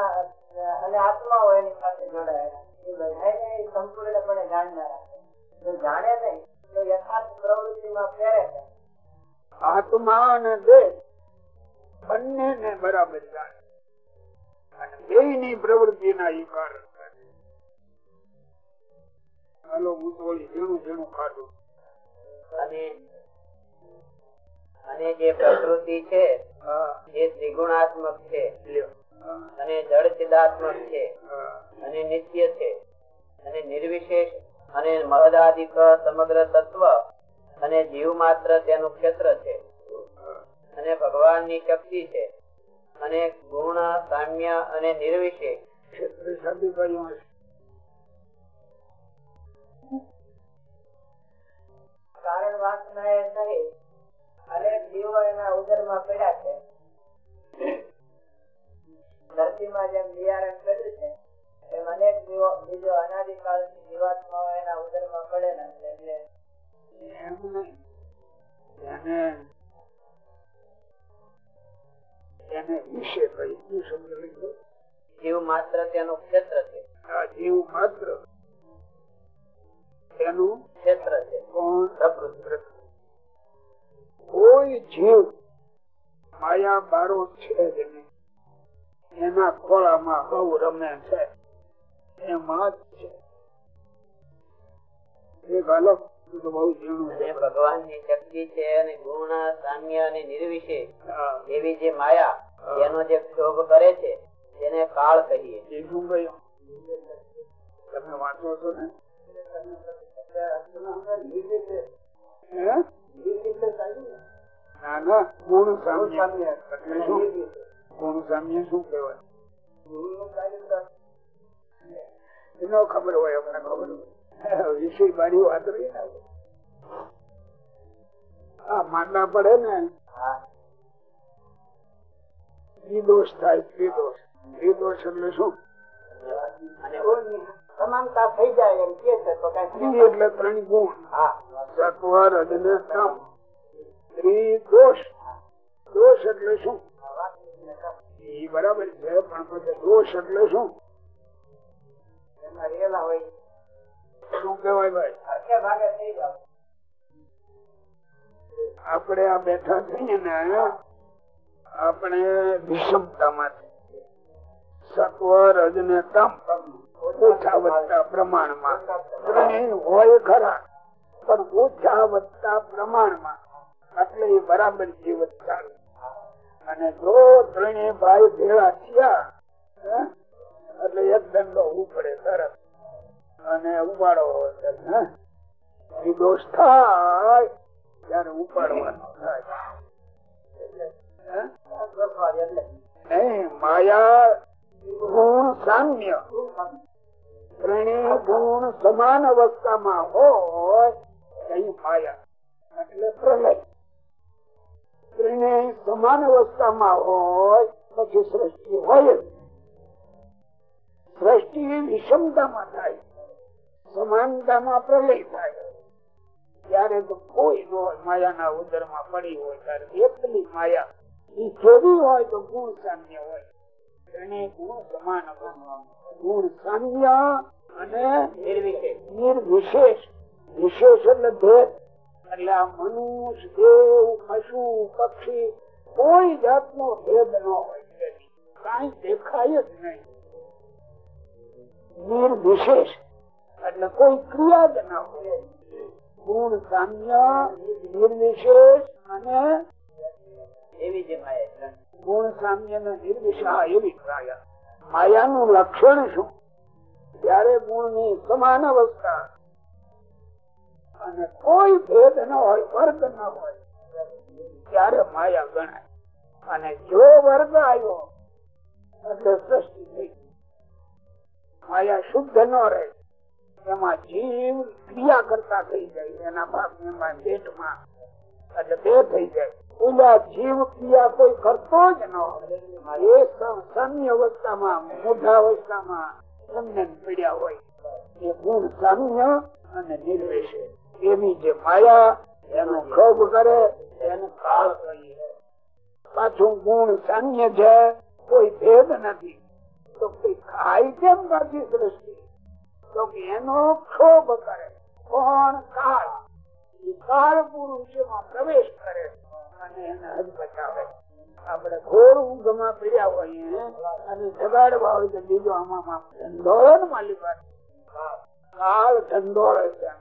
અને આત્માઓ એની સાથે જોડાયેલા. એ બધાને સંપૂર્ણપણે જાણનારા. જો જાણે નહીં આત્મા અને દેહ બંને ને બરાબર જાણે. અને દેહની પ્રવૃત્તિ ના ઈકાર હાલો હું તો ઝીણું ઝીણું ખાધું. અને અને જે પ્રકૃતિ છે જે ત્રિગુણાત્મક છે. અને જળ ચિદાત્મક છે અને નિત્ય છે. અને નિર્વિશેષ અને મહદાદિક સમગ્ર તત્વ અને જીવ માત્ર તેનું ક્ષેત્ર છે. અને ભગવાનની શક્તિ છે. અને ગુણ, સામ્ય અને નિર્વિશે. કારણ વાસના એ સહિત અનેક જીવો એના ઉદરમાં પડ્યા છે. ધરતીમાં જેમ બિયારણ કર્યું છે એમ અનેક જીવો બીજો જીવાત્માઓ એના ઉદરમાં પડેલા છે એટલે માત્ર તેનું ક્ષેત્ર છે. જીવ માત્ર તેનું ક્ષેત્ર છે. કોઈ જીવ માયા બારો છે જ નહીં. એના ખોળામાં બહુ રમે છે. એમાં જ છે. અને ભગવાનની શક્તિ છે અને ગુણ સામ્ય અને નિર્વિશેષ એવી જે માયા એનો જે ક્ષોભ કરે છે તેને કાળ કહીએ. તમે વાંચો છો ને? ના ના. ગુણ સામ્ય. ગુણ સામ્ય શું કહેવાય? ખબર હોય અમને ખબર વિષય બારી વાત રહી ને આ માંદા પડે ને ત્રિદોષ થાય ત્રિદોષ ત્રિદોષ એટલે શું? સમાનતા થઈ જાય એમ કે છે તો કઈ એટલે ત્રણ ગુણ. હા. સત્વ રજને તમ દોષ. એટલે શું? એ બરાબર છે પણ પછી દોષ એટલે શું? એમાં રહેલા હોય. શું કેવાય ભાઈ? ભાગે થઈ જાવ આપણે આ બેઠા થઈએ ને આપણે વિષમતામાં સત્વ રજ ને તમ ઓછા વધતા પ્રમાણમાં. ત્રણેય હોય ખરા પણ ઓછા વધતા પ્રમાણમાં. એટલે એ બરાબર જીવત ચાલે અને જો ત્રણેય ભાઈ ભેળા થયા એટલે એક દંડો ઉપડે તરત અને ઉપાડો હે. થાય ત્યારે ઉપાડવાનો થાય. ગુણ સમાન અવસ્થામાં હોય કઈ માયા. એટલે પ્રલય. ત્રણેય સમાન અવસ્થામાં હોય પછી સૃષ્ટિ હોય જ. સૃષ્ટિ વિષમતામાં થાય સમાનતામાં પ્રલય થાય. ત્યારે તો કોઈ ન હોય, માયાના ઉદરમાં પડી હોય, ત્યારે એટલી માયા એ કેવી હોય તો ગુણ સામ્ય હોય. એને ગુણ સમાન ગુણ સામ્ય અને નિર્વિશેષ. વિશેષ એટલે ભેદ. એટલે આ મનુષ્ય, દેવ, પશુ, પક્ષી કોઈ જાતનો ભેદ ન હોય. કઈ દેખાય જ નહીં. નિર્વિશેષ એટલે કોઈ ક્રિયા જ ના હોય. ગુણ સામ્ય નિર્વિશેષ અને એવી જે માયા ગુણ સામ્ય ને નિર્વિશા એવી માયા માયાનું લક્ષણ શું? ત્યારે ગુણની સમાન અવસ્થા અને કોઈ ભેદ ન હોય વર્ગ ન હોય ત્યારે માયા ગણાય. અને જો વર્ગ આવ્યો એટલે સૃષ્ટિ થઈ માયા શુદ્ધ ન રહે. એમાં જીવ ક્રિયા કરતા થઈ જાય. એના ભાગ એમાં પેટમાં એટલે બે થઈ જાય. જીવ ક્રિયા કોઈ કરતો જ ન હોય. એ સામી અવસ્થામાં, મોઢા અવસ્થામાં એમને પીડ્યા હોય. એ ગુણ સામ્ય અને નિર્વેશે એની જે માયા, એનો ખબ કરે, એને કાળ કહીએ. પાછું ગુણ સામ્ય છે, કોઈ ભેદ નથી. તો ખાય કેમ નથી દ્રષ્ટિ? તો એનો ક્ષોભ કરે. કોણ કાળ? કાળ પુરુષ એમાં પ્રવેશ કરે અને એને હદ બચાવે. આપડે ઘોર ઊંઘમાં પીડ્યા હોઈએ અને જગાડવા હોય તો બીજો આમાં ઢંઢોળે ને માલિકા કાળ ઢંઢોળે છે.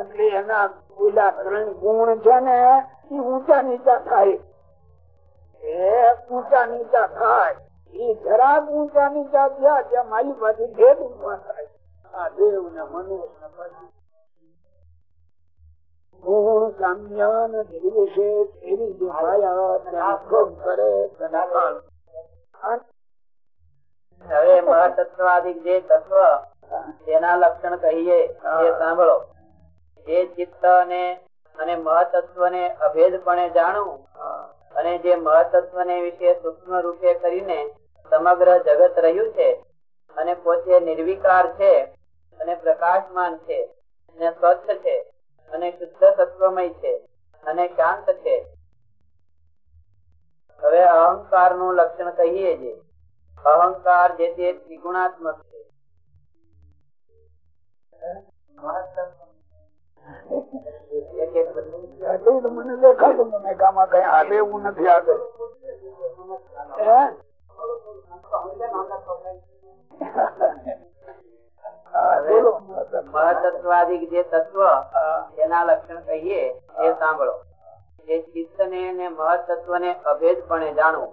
એટલે એના પેલા ત્રણ ગુણ છે ને એ ઊંચા નીચા થાય. એ ઊંચા નીચા થાય. એ જરાક ઊંચા નીચા થયા ત્યાં મારી પાસે ભેદ ઊભા થાય. આ દેવ ને મનુષ્ય ને પછી ગુણ સામ્ય ને નિર્વિશેષ એવી જે માયા તેને કરે તેને હવે મહતત્વાદિક જે તત્વ તેના લક્ષણ કહીએ સાંભળો. જે ચિત્ત ને અને મહતત્વ ને અભેદપણે જાણવું અને જે મહતત્વ ને વિશે સૂક્ષ્મ રૂપે કરીને સમગ્ર જગત રહ્યું છે. અને પોતે નિર્વિકાર છે અને પ્રકાશમાન છે અને સ્વચ્છ છે અને શુદ્ધ તત્વમય છે અને શાંત છે. હવે અહંકારનું લક્ષણ કહીએ છીએ અહંકાર જે તે ત્રિગુણાત્મક છે. મને દેખાતું કે મેં કઈ હાલે એવું નથી આગળ. મહતત્વાદિક જે તત્વ એના લક્ષણ કહીએ, એ સાંભળો. જે ચિત્ત ને મહતત્વને અભેદપણે જાણવું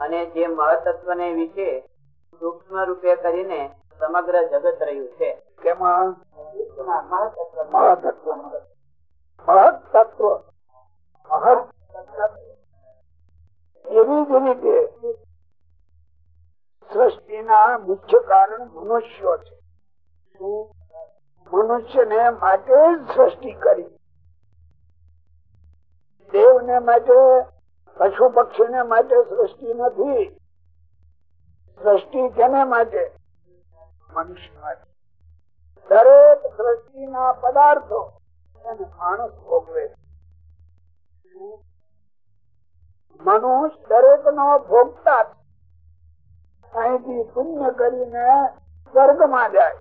અને જે મહતત્વને વિશે સૂક્ષ્મ રૂપે કરીને સમગ્ર જગત રહ્યું છે. મહતત્વ મહતત્વ એવી જ રીતે સૃષ્ટિના મુખ્ય કારણ મનુષ્યો છે? મનુષ્યને માટે સૃષ્ટિ કરી. દેવને માટે પશુ પક્ષીને માટે સૃષ્ટિ નથી. સૃષ્ટિ કેને માટે? મનુષ્ય માટે. દરેક સૃષ્ટિના પદાર્થો માણસ ભોગવે મનુષ્ય દરેક નો ભોગતા છે. અહીંથી પુણ્ય કરીને સ્વર્ગમાં જાય.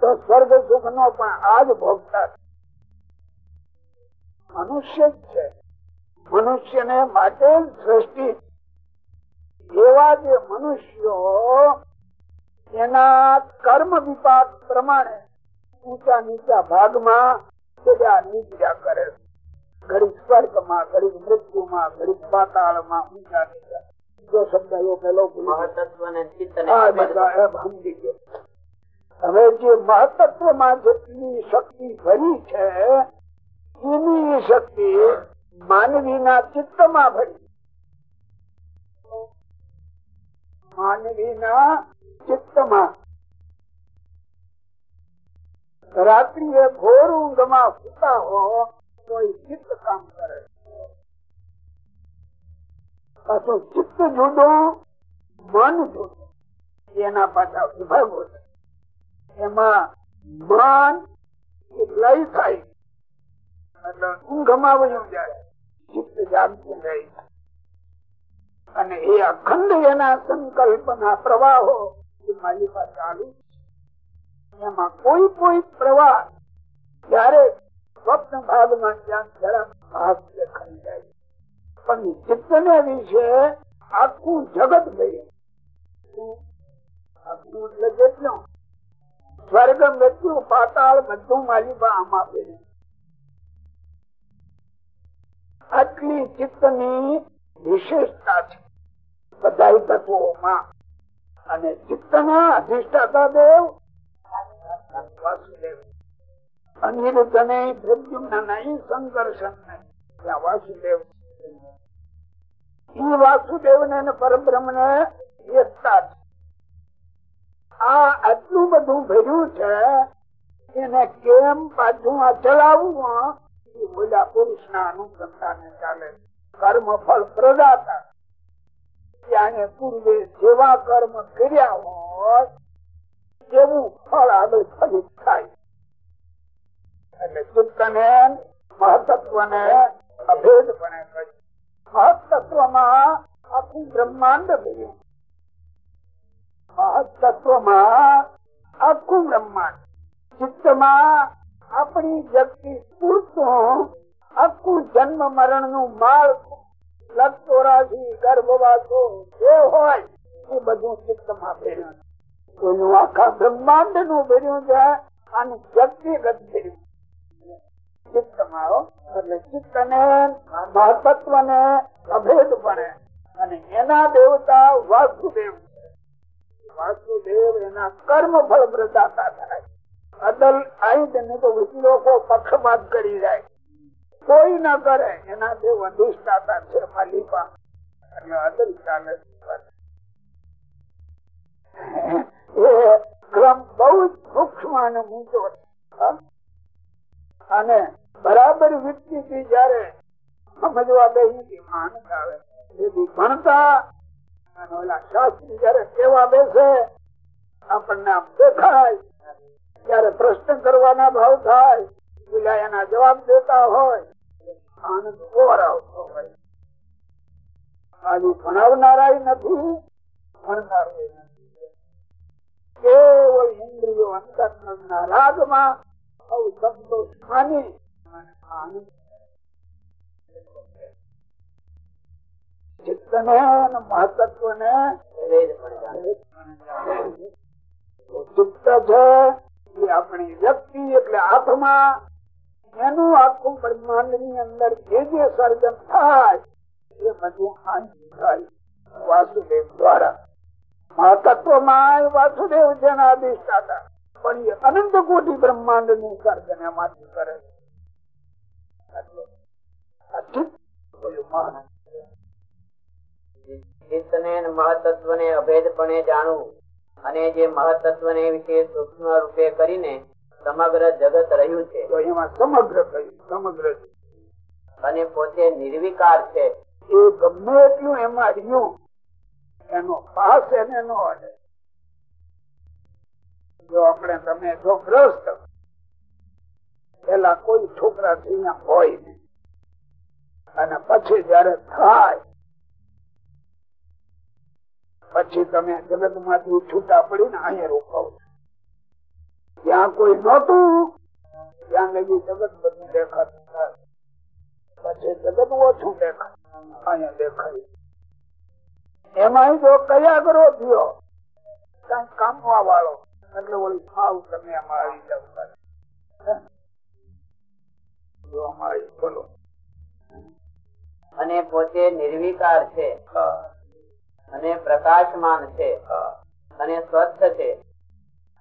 તો સ્વર્ગ સુખ નો પણ આ ભોગતા મનુષ્ય જ છે. મનુષ્યને માટે જ સૃષ્ટિ. એવા જે મનુષ્યો એના કર્મ વિપાક પ્રમાણે ઊંચા નીચા ભાગમાં બધા નીચા કરે. ઘડી ઘડીક સ્વર્ગમાં, ઘડીક મૃત્યુમાં, ઘડીક પાતાળમાં ઊંચા નીચા. જો શબ્દ પેલો. મહતત્વ ને ચિત્ત ને સમજી ગયો. હવે જે મહતત્વમાં જેટલી શક્તિ ભરી છે એની શક્તિ માનવીના ચિત્તમાં ભરી માનવીના ચિત્તમાં રાત્રિએ ઘોર ઊંઘમાં સુતા હો તો ચિત્ત કામ કરે પાછું ચિત્ત જુદો, મન જુદો. એના પાછા વિભાગો છે. એમાં મન લય થાય. એટલે ઊંઘમાં વયું જાય ચિત્ત જાગતું રહે અને એ અખંડ એના સંકલ્પના પ્રવાહો મારી પાસે ચાલુ. એમાં કોઈ કોઈ પ્રવાહ ત્યારે સ્વપ્ન ભાગમાં જ્યાં જરા ભાગ દેખાઈ જાય. પણ ચિત્તને વિશે આખું જગત ગયું. આખું એટલે કેટલું સ્વર્ગ મૃત્યુ પાતાળ બધું મારી આમાં આપે. આટલી ચિત્તની વિશેષતા છે. બધા તત્વોમાં. અને ચિત્તના અધિષ્ઠાતા દેવ, વાસુદેવ. અનિરુદ્ધ નહીં પ્રદ્યુમ્ન નહીં. સંઘર્ષણ નહીં વાસુદેવ વાસુદેવ ને પરબ્રહ્મ ને આ આટલું બધું ભર્યું છે, એને કેમ પાછું આ ચલાવવું એ પુરુષ ના અનુસંધાને ચાલે કર્મ ફળ પ્રદાતા. ત્યાં પૂર્વે જેવા કર્મ કર્યા હોય એવું ફળ આગળ ફલિત થાય. એટલે ચિત્તને મહતત્વને અભેદપણે કહ્યું. મહતત્વમાં આખું બ્રહ્માંડ ભર્યું. મહતત્વમાં આખું બ્રહ્માંડ. આપણી વ્યક્તિ પૂરતું આખું જન્મ મરણનું માળ લક્ષોરાથી ગર્ભવાસો જે હોય એ બધું ચિત્તમાં ભેર્યું. છે. આખા બ્રહ્માંડનું ભર્યું છે અને વ્યક્તિગત ભર્યું. ચિત્તમાં મારો એટલે ચિત્તને મહતત્વને અભેદપણે અને એના દેવતા વાસુદેવ વાસુદેવ એના કર્મ ફળ પ્રદાતા થાય. અદલ આવી ને તો લોકો પક્ષપાત કરી જાય. કોઈ ના કરે, એના દેવ અધિષ્ઠાતા છે, માલિકા. એટલે અદલ ચાલે એ ક્રમ બહુ જ સૂક્ષ્મ અને ઊંચો છે? અને બરાબર વ્યક્તિ જયારે સમજવા બેસી આનંદ આવે ભણતા એના જવાબ દેતા હોય આનંદ ઓર હોય. આજુ ભણાવનારા નથી ભણનારો નથી. કેવળ અંતરના રાગમાં આવું સંતોષ ખાની એનું આખું બ્રહ્માંડની અંદર જે જે સર્જન થાય, એ બધું થાય. વાસુદેવ દ્વારા. મહતત્વમાં વાસુદેવ જેના અધિષ્ઠાતા. પણ એ અનંત કોટી બ્રહ્માંડનું સર્જન એમાંથી કરે છે. મહતત્વને અભેદપણે જાણવું અને જે મહતત્વને વિશે સૂક્ષ્મ રૂપે કરીને સમગ્ર જગત રહ્યું છે. સમગ્ર સમગ્ર અને પોતે નિર્વિકાર છે. એ ગમે એટલું એમાં રહ્યું એનો પાસ એને ન અડે. જો આપણે તમે ગ્રસ્ત પેલા કોઈ છોકરા અહીંયા હોય નહીં. અને પછી જયારે થાય, પછી તમે જગતમાંથી છૂટા પડીને અહીંયા રોકાવ ત્યાં કોઈ નહોતું. ત્યાં લગી જગત બધું દેખાતું પછી જગત ઓછું દેખાય. અહીંયા દેખાય. એમાં જો કયા કરો થયો. કઈ કામવા વાળો એટલે ઓલી ભાવ તમે એમાં આવી જાવ બોલો. અને પોતે નિર્વિકાર છે. અને પ્રકાશમાન છે. અને સ્વચ્છ છે.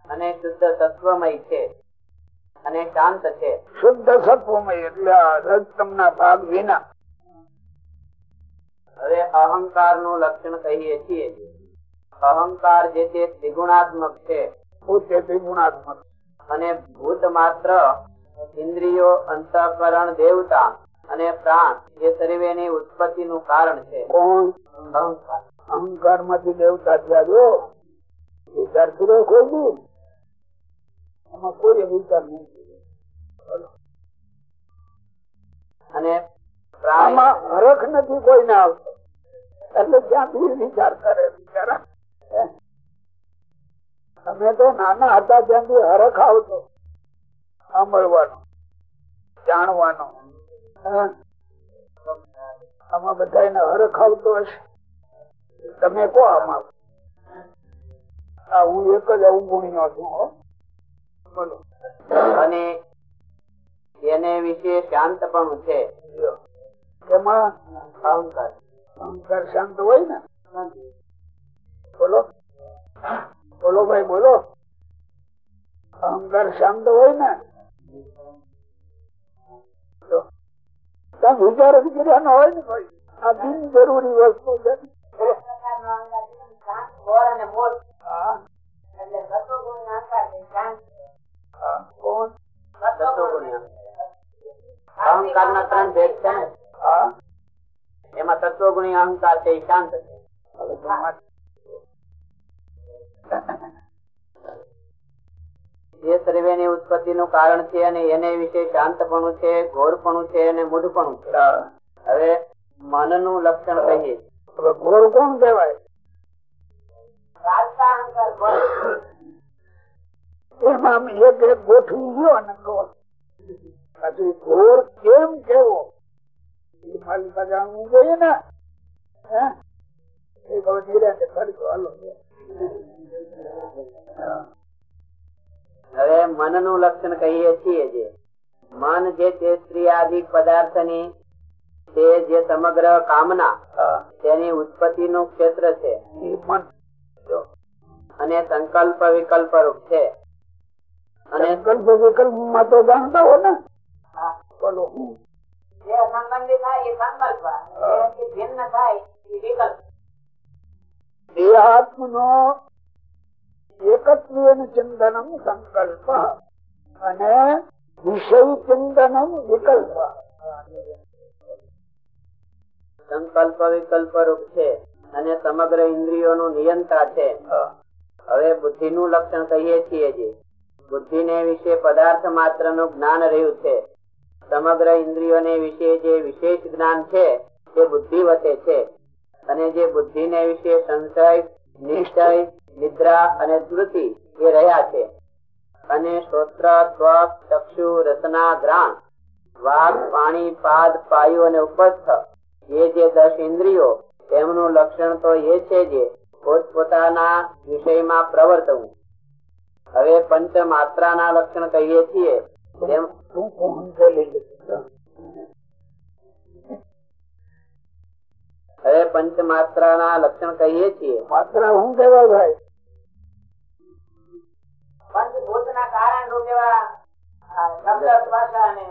અને શુદ્ધ તત્વમય છે. અને શાંત છે. શુદ્ધ સત્વમય એટલે ભાગ વિના. હવે અહંકારનું લક્ષણ કહીએ છીએ. અહંકાર જે તે ત્રિગુણાત્મક છે. પોતે અને ભૂત માત્ર ઇન્દ્રિયો અંતઃકરણ દેવતા અને પ્રાણ એ સર્વેની ઉત્પત્તિ નું કારણ છે. કોણ? અહંકાર. માંથી દેવતા થયા વિચાર કર્યો કોઈ નહીં એમાં કોઈ વિચાર નહીં અને હરખ નથી કોઈને આવતો. એટલે જ્યાં વિચાર કરે બિચારા. તો નાના હતા ત્યાંથી હરખ આવતો. સાંભળવાનો જાણવાનો. આમાં બધા હરખ આવતો હશે. તમે કો આમાં. હું એક જ અવગુણ્યો છું હો. બોલો. અને એને વિશે શાંત પણ છે. એમાં અહંકાર. અહંકાર શાંત હોય ને? બોલો. બોલો ભાઈ બોલો. અહંકાર શાંત હોય ને વિચાર જ કર્યા હોય ને ભાઈ આ બિન જરૂરી વસ્તુ છે. અહંકાર ના ત્રણ ભેદ છે ને. એમાં તત્વગુણી અહંકાર છે શાંત છે. જે સર્વેની ઉત્પત્તિ નું કારણ છે અને એને વિશે શાંતપણું છે ઘોરપણું છે અને મૂઢપણું છે. હવે મનનું લક્ષણ કહીએ. હવે ઘોર કોણ કહેવાય? એમાં એક એક ગોઠવી ગયો અને ઘોર પછી ઘોર કેમ કેવો? એ મારી પાસે જાણવું જોઈએ ને. હે? એ હવે નિરાંતે કરજો હાલો. હા. હવે મનનું લક્ષણ કહીએ છીએ જે. મન જે તે સ્ત્રી પદાર્થની તે જે સમગ્ર કામના તેની ઉત્પત્તિ નું ક્ષેત્ર છે. એ અને સંકલ્પ વિકલ્પ રૂપ છે. અને સંકલ્પ વિકલ્પમાં તો જાણતા હો ને. બોલો. જે સંબંધી થાય એ સંકલ્પ. ભિન્ન થાય એ વિકલ્પ. દેહાત્મનો સંકલ્પ. વિકલ્પ. રૂપ છે અને સમગ્ર ઇન્દ્રિયો નું નિયંત્રા છે. હવે બુદ્ધિ નું લક્ષણ કહીએ છીએ જે બુદ્ધિ ને વિશે પદાર્થ માત્રનું જ્ઞાન રહ્યું છે. સમગ્ર ઇન્દ્રિયોને વિશે જે વિશેષ જ્ઞાન છે તે બુદ્ધિ વતે છે. અને જે બુદ્ધિ ને વિશે સંશય, નિશ્ચય નિદ્રા અને સ્મૃતિ એ રહ્યા છે. અને શ્રોત્ર ત્વક ચક્ષુ રસના ગ્રાણ વાઘ, પાણી, પાદ, પાયુ અને ઉપસ્થ, એ જે દસ ઇન્દ્રિયો, તેમનું લક્ષણ તો એ છે જે પોતપોતાના વિષયમાં પ્રવર્તવું. હવે પંચ માત્રાના લક્ષણ કહીએ છીએ તેમ હવે પંચ માત્રાના લક્ષણ કહીએ છીએ. માત્ર હું કેવા ભાઈ? પંચભૂત ના કારણ રૂપે વાળા શબ્દ સ્પર્શ અને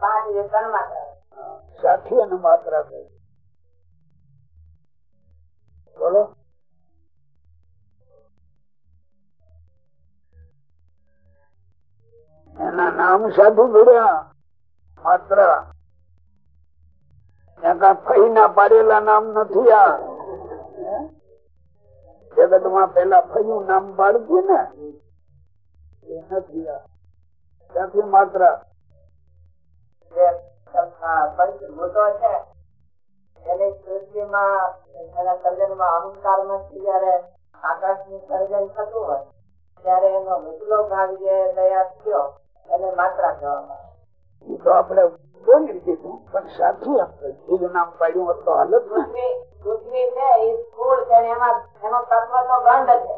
પાંચ જે તન માત્ર સાથી અને માત્રા કહી બોલો. એના નામ સાધુ ભીડ્યા માત્ર. પાડેલા નામ નથી આ. જગતમાં પેલા ફયું નામ પાડતી ને. એ નથી માત્ર અહંકાર નથી, જયારે આકાશનું સર્જન થતું હોય, ત્યારે એનો નીચલો ભાગ જે તૈયાર કહેવામાં. તો આપડે બોલી દીધું પણ સાથી આપણે. નામ પાડ્યું હોત તો હાલત નથી પૃથ્વી છે એ સ્થૂળ છે એમાં એનો તત્વ તો ગંધ છે.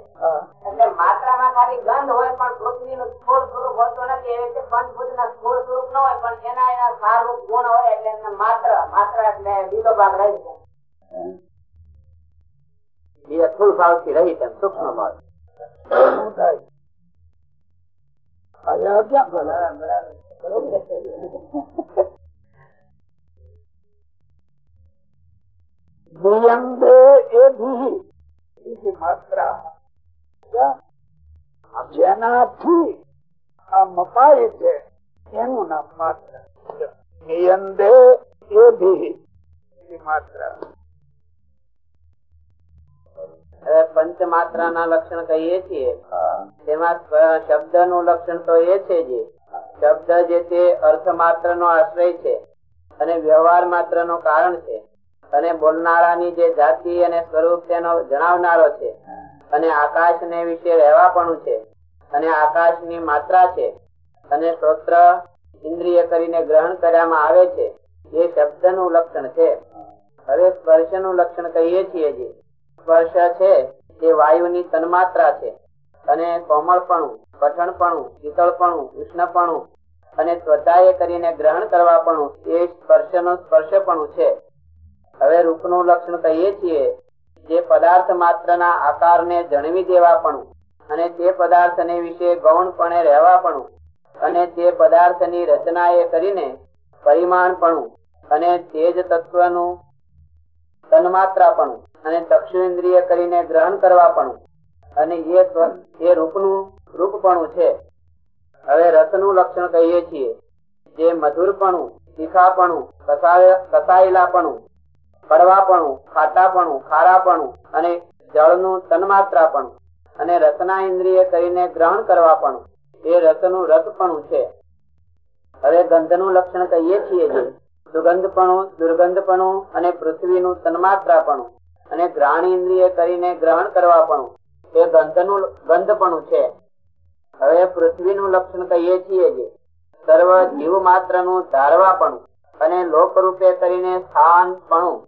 એટલે માત્રામાં ખાલી ગંધ હોય પણ પૃથ્વીનું સ્થૂળ સ્વરૂપ હોતું નથી. એવી રીતે પંચભૂતના સ્થૂળ સ્વરૂપ ન હોય પણ એના એના સારરૂપ ગુણ હોય એટલે એને માત્ર માત્ર એટલે બીજો ભાગ રહી છે એ ભાવથી રહી તેમ સૂક્ષ્મ ભાવ ક્યાં માત્રા? જેનાથી આ મપાય છે એનું નામ માત્ર નિયંદે એ ભી એથી માત્રા. પંચ માત્રાના લક્ષણ કહીએ છીએ. તેમાં શબ્દનું લક્ષણ તો એ છે જે શબ્દ જે તે અર્થ માત્ર નો આશ્રય છે અને વ્યવહાર માત્ર નો કારણ છે અને બોલનારાની જે જાતિ અને સ્વરૂપ તેનો જણાવનારો છે અને આકાશ ને વિશે રહેવાપણું છે અને આકાશની માત્રા છે અને સ્ત્રોત્ર ઇન્દ્રિય કરીને ગ્રહણ કરવામાં આવે છે, એ શબ્દનું લક્ષણ છે. હવે સ્પર્શનું લક્ષણ કહીએ છીએ જે. સ્પર્શ છે તે વાયુની તન્માત્રા છે. અને કોમળપણું, કઠણપણું, શીતળપણું, ઉષ્ણપણું અને ત્વચાએ કરીને ગ્રહણ કરવાપણું એ સ્પર્શનું સ્પર્શપણું છે. હવે રૂપનું લક્ષણ કહીએ છીએ, જે પદાર્થ માત્રના આકારને જણવી દેવાપણું અને તે પદાર્થને વિશે ગૌણપણે રહેવાપણું અને તે પદાર્થની રચના એ કરીને પરિમાણપણું અને તેજ તત્વનું તન્માત્રાપણું અને ચક્ષુ ઇન્દ્રિય કરીને ગ્રહણ કરવાપણું અને એ રૂપનું રૂપપણું છે. હવે રસનું લક્ષણ કહીએ છીએ. જે મધુરપણું, તીખાપણું, કસાય- કસાયેલાપણું, કડવાપણું, ખાટાપણું, ખારાપણું અને જળનું તન્માત્રાપણું અને રસના ઇન્દ્રિય કરીને ગ્રહણ કરવાપણું, એ રસનું રસપણું છે. હવે ગંધનું લક્ષણ કહીએ છીએ જે સુગંધપણું, દુર્ગંધપણું અને પૃથ્વીનું તન્માત્રાપણું અને ગ્રાણ ઇન્દ્રિય કરીને ગ્રહણ કરવાપણું. એ ગંધનું ગંધપણું છે. હવે પૃથ્વીનું લક્ષણ કહીએ છીએ સર્વ જીવ માત્રનું ધારવાપણું અને લોક રૂપે કરીને સ્થાનપણું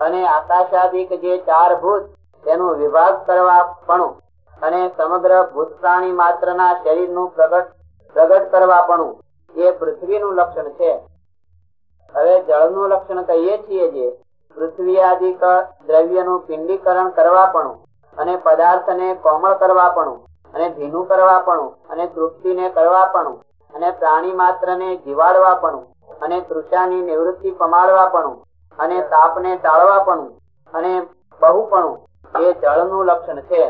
અને આકાશાદિક જે ચાર ભૂત તેનું વિભાગ કરવાપણું અને સમગ્ર ભૂત પ્રાણી માત્રના શરીરનું પ્રગટ પ્રગટ કરવાપણું એ પૃથ્વીનું લક્ષણ છે. હવે જળનું લક્ષણ કહીએ છીએ જે પૃથ્વી આદિક દ્રવ્યનું પિંડીકરણ કરવાપણું અને પદાર્થને કોમળ કરવાપણું અને ભીનું કરવાપણું અને તૃપ્તિને કરવાપણું અને પ્રાણી માત્રને જીવાડવાપણું અને તૃષાની નિવૃત્તિ પમાડવાપણું અને તાપને ટાળવાપણું અને બહુપણું એ જળનું લક્ષણ છે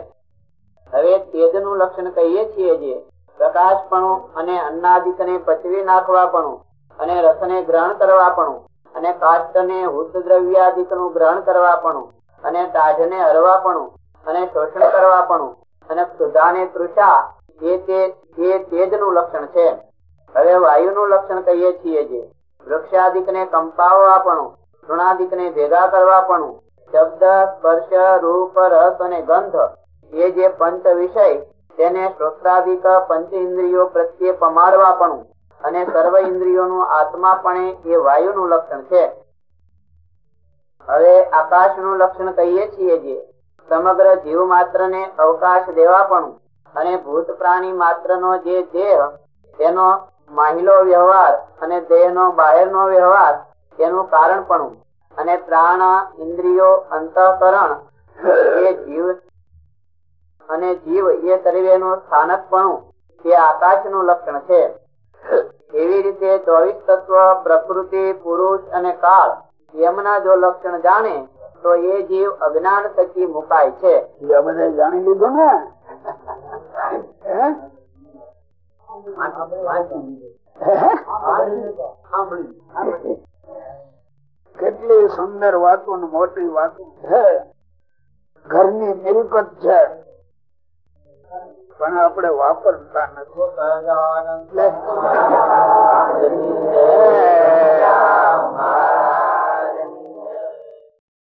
હવે તેજનું લક્ષણ કહીએ છીએ જે પ્રકાશપણું અને અન્નાદિકને પચવી નાખવાપણું અને રસને ગ્રહણ કરવાપણું અને કાષ્ટને હુદ્ધ દ્રવ્યાદિકનું ગ્રહણ કરવાપણું અને તાજને હરવાપણું અને શોષણ કરવાપણું અને સુધાને તૃષા એ તે, એ તેજનું લક્ષણ છે. હવે વાયુનું લક્ષણ કહીએ છીએ જે વૃક્ષાદિકને કંપાવવાપણું તૃણાદિકને ભેગા કરવાપણું શબ્દ, સ્પર્શ, રૂપ, રસ અને ગંધ એ જે પંચ વિષય, તેને શ્રોત્રાદિક પંચ ઇન્દ્રિયો પ્રત્યે પમાડવાપણું અને સર્વ ઇન્દ્રિયોનું આત્માપણે એ વાયુનું લક્ષણ છે. હવે આકાશનું લક્ષણ કહીએ છીએ જે સમગ્ર જીવ માત્ર ને અવકાશ દેવાપણું અને ભૂત પ્રાણી માત્ર નો જે દેહ, તેનો માહિલો વ્યવહાર અને દેહ નો બાહેર નો વ્યવહાર, તેનું કારણપણું અને પ્રાણ ઇન્દ્રિયો અંતઃકરણ એ જીવ અને જીવ એ સર્વે નું સ્થાનકપણું આકાશનું લક્ષણ છે. એવી રીતે ચોવીસ તત્વ, પ્રકૃતિ, પુરુષ અને કાળ એમના જો લક્ષણ જાણે તો એ જીવ અજ્ઞાન થકી મુકાય છે. જાણી લીધું ને? કેટલી સુંદર વાતો ને મોટી વાતો છે. ઘરની મિલકત છે. પણ આપણે વાપરતા નથી.